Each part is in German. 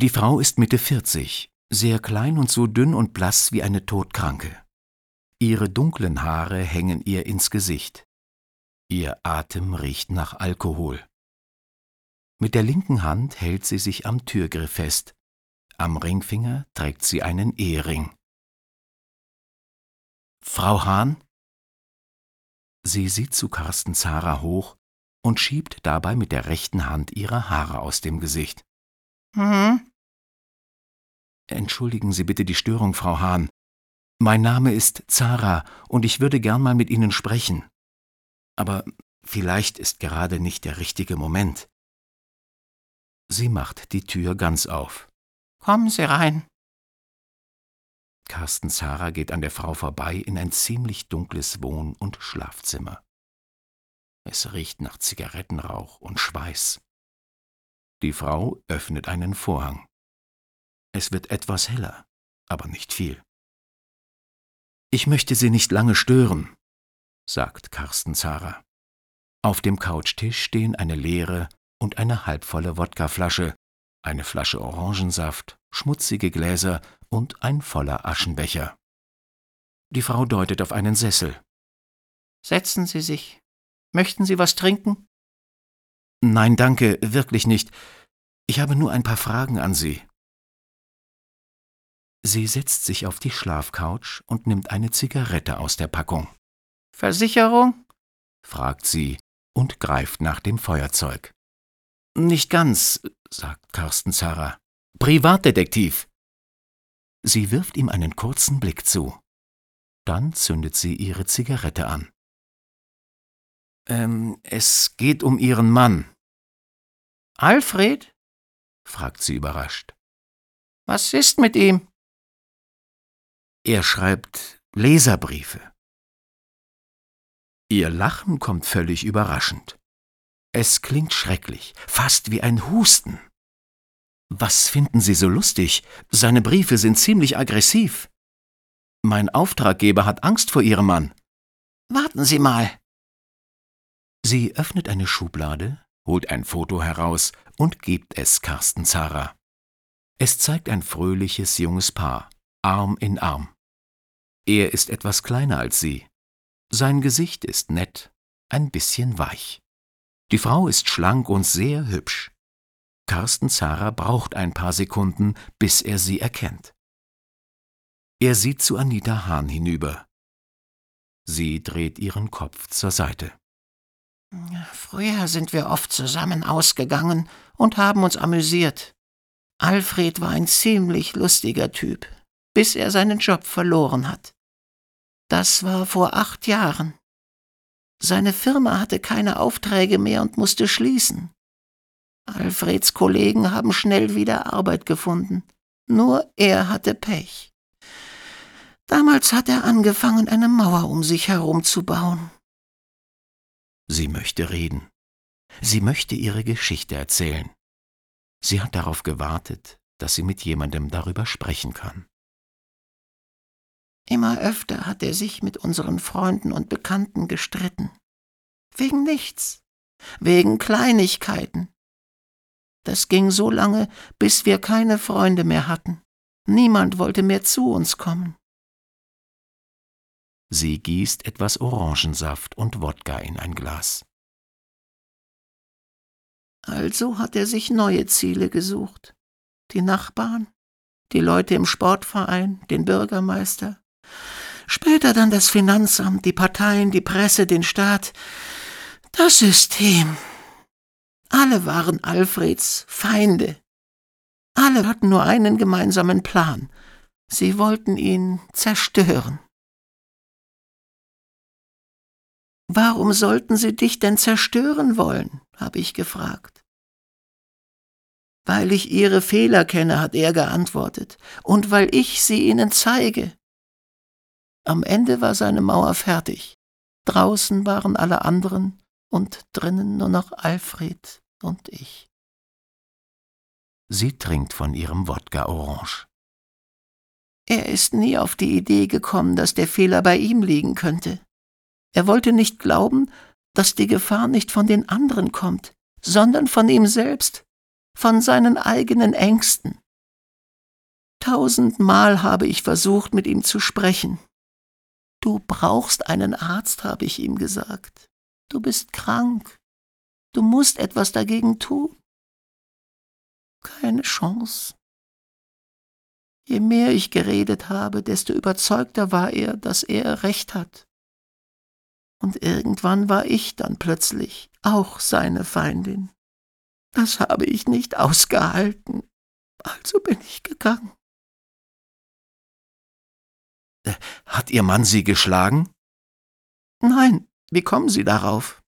Die Frau ist Mitte 40, sehr klein und so dünn und blass wie eine Todkranke. Ihre dunklen Haare hängen ihr ins Gesicht. Ihr Atem riecht nach Alkohol. Mit der linken Hand hält sie sich am Türgriff fest. Am Ringfinger trägt sie einen Ehering. Frau Hahn? Sie sieht zu Carsten Zara hoch und schiebt dabei mit der rechten Hand ihre Haare aus dem Gesicht. Hm? Entschuldigen Sie bitte die Störung, Frau Hahn. Mein Name ist Zara und ich würde gern mal mit Ihnen sprechen. Aber vielleicht ist gerade nicht der richtige Moment. Sie macht die Tür ganz auf. Kommen Sie rein. Carsten Zara geht an der Frau vorbei in ein ziemlich dunkles Wohn- und Schlafzimmer. Es riecht nach Zigarettenrauch und Schweiß. Die Frau öffnet einen Vorhang. Es wird etwas heller, aber nicht viel. Ich möchte Sie nicht lange stören, sagt Carsten Zara. Auf dem Couchtisch stehen eine leere und eine halbvolle Wodkaflasche, eine Flasche Orangensaft, schmutzige Gläser und ein voller Aschenbecher. Die Frau deutet auf einen Sessel. Setzen Sie sich. Möchten Sie was trinken? Nein, danke, wirklich nicht. Ich habe nur ein paar Fragen an Sie. Sie setzt sich auf die Schlafcouch und nimmt eine Zigarette aus der Packung. Versicherung? fragt sie und greift nach dem Feuerzeug. Nicht ganz, sagt Carsten Zara. Privatdetektiv. Sie wirft ihm einen kurzen Blick zu. Dann zündet sie ihre Zigarette an. Ähm, es geht um Ihren Mann. Alfred? Fragt sie überrascht. Was ist mit ihm? Er schreibt Leserbriefe. Ihr Lachen kommt völlig überraschend. Es klingt schrecklich, fast wie ein Husten. Was finden Sie so lustig? Seine Briefe sind ziemlich aggressiv. Mein Auftraggeber hat Angst vor Ihrem Mann. Warten Sie mal. Sie öffnet eine Schublade, holt ein Foto heraus und gibt es Carsten Zara. Es zeigt ein fröhliches junges Paar, Arm in Arm. Er ist etwas kleiner als sie. Sein Gesicht ist nett, ein bisschen weich. Die Frau ist schlank und sehr hübsch. Carsten Zara braucht ein paar Sekunden, bis er sie erkennt. Er sieht zu Anita Hahn hinüber. Sie dreht ihren Kopf zur Seite. Früher sind wir oft zusammen ausgegangen und haben uns amüsiert. Alfred war ein ziemlich lustiger Typ, bis er seinen Job verloren hat. Das war vor acht Jahren. Seine Firma hatte keine Aufträge mehr und musste schließen. Alfreds Kollegen haben schnell wieder Arbeit gefunden. Nur er hatte Pech. Damals hat er angefangen, eine Mauer um sich herum zu bauen. Sie möchte reden. Sie möchte ihre Geschichte erzählen. Sie hat darauf gewartet, dass sie mit jemandem darüber sprechen kann. Immer öfter hat er sich mit unseren Freunden und Bekannten gestritten. Wegen nichts. Wegen Kleinigkeiten. Das ging so lange, bis wir keine Freunde mehr hatten. Niemand wollte mehr zu uns kommen. Sie gießt etwas Orangensaft und Wodka in ein Glas. Also hat er sich neue Ziele gesucht. Die Nachbarn, die Leute im Sportverein, den Bürgermeister, Später dann das Finanzamt, die Parteien, die Presse, den Staat, das System. Alle waren Alfreds Feinde. Alle hatten nur einen gemeinsamen Plan. Sie wollten ihn zerstören. Warum sollten sie dich denn zerstören wollen? habe ich gefragt. Weil ich ihre Fehler kenne, hat er geantwortet, und weil ich sie ihnen zeige. Am Ende war seine Mauer fertig. Draußen waren alle anderen und drinnen nur noch Alfred und ich. Sie trinkt von ihrem Wodka Orange. Er ist nie auf die Idee gekommen, dass der Fehler bei ihm liegen könnte. Er wollte nicht glauben, dass die Gefahr nicht von den anderen kommt, sondern von ihm selbst, von seinen eigenen Ängsten. Tausendmal habe ich versucht, mit ihm zu sprechen. Du brauchst einen Arzt, habe ich ihm gesagt. Du bist krank. Du musst etwas dagegen tun. Keine Chance. Je mehr ich geredet habe, desto überzeugter war er, dass er recht hat. Und irgendwann war ich dann plötzlich auch seine Feindin. Das habe ich nicht ausgehalten. Also bin ich gegangen. Äh, hat Ihr Mann Sie geschlagen? Nein, wie kommen Sie darauf?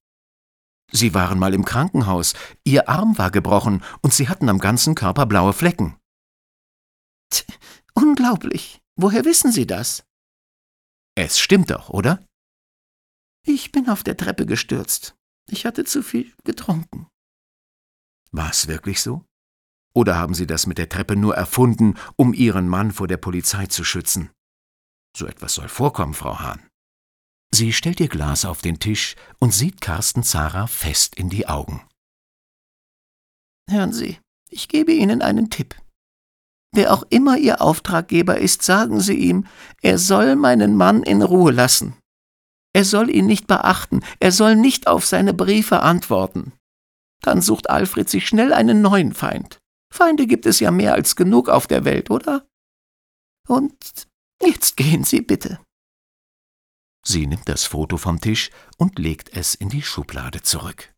Sie waren mal im Krankenhaus, Ihr Arm war gebrochen und Sie hatten am ganzen Körper blaue Flecken. Tch, unglaublich. Woher wissen Sie das? Es stimmt doch, oder? Ich bin auf der Treppe gestürzt. Ich hatte zu viel getrunken. War es wirklich so? Oder haben Sie das mit der Treppe nur erfunden, um Ihren Mann vor der Polizei zu schützen? So etwas soll vorkommen, Frau Hahn. Sie stellt ihr Glas auf den Tisch und sieht Carsten Zara fest in die Augen. Hören Sie, ich gebe Ihnen einen Tipp. Wer auch immer Ihr Auftraggeber ist, sagen Sie ihm, er soll meinen Mann in Ruhe lassen. Er soll ihn nicht beachten, er soll nicht auf seine Briefe antworten. Dann sucht Alfred sich schnell einen neuen Feind. Feinde gibt es ja mehr als genug auf der Welt, oder? Und jetzt gehen Sie bitte. Sie nimmt das Foto vom Tisch und legt es in die Schublade zurück.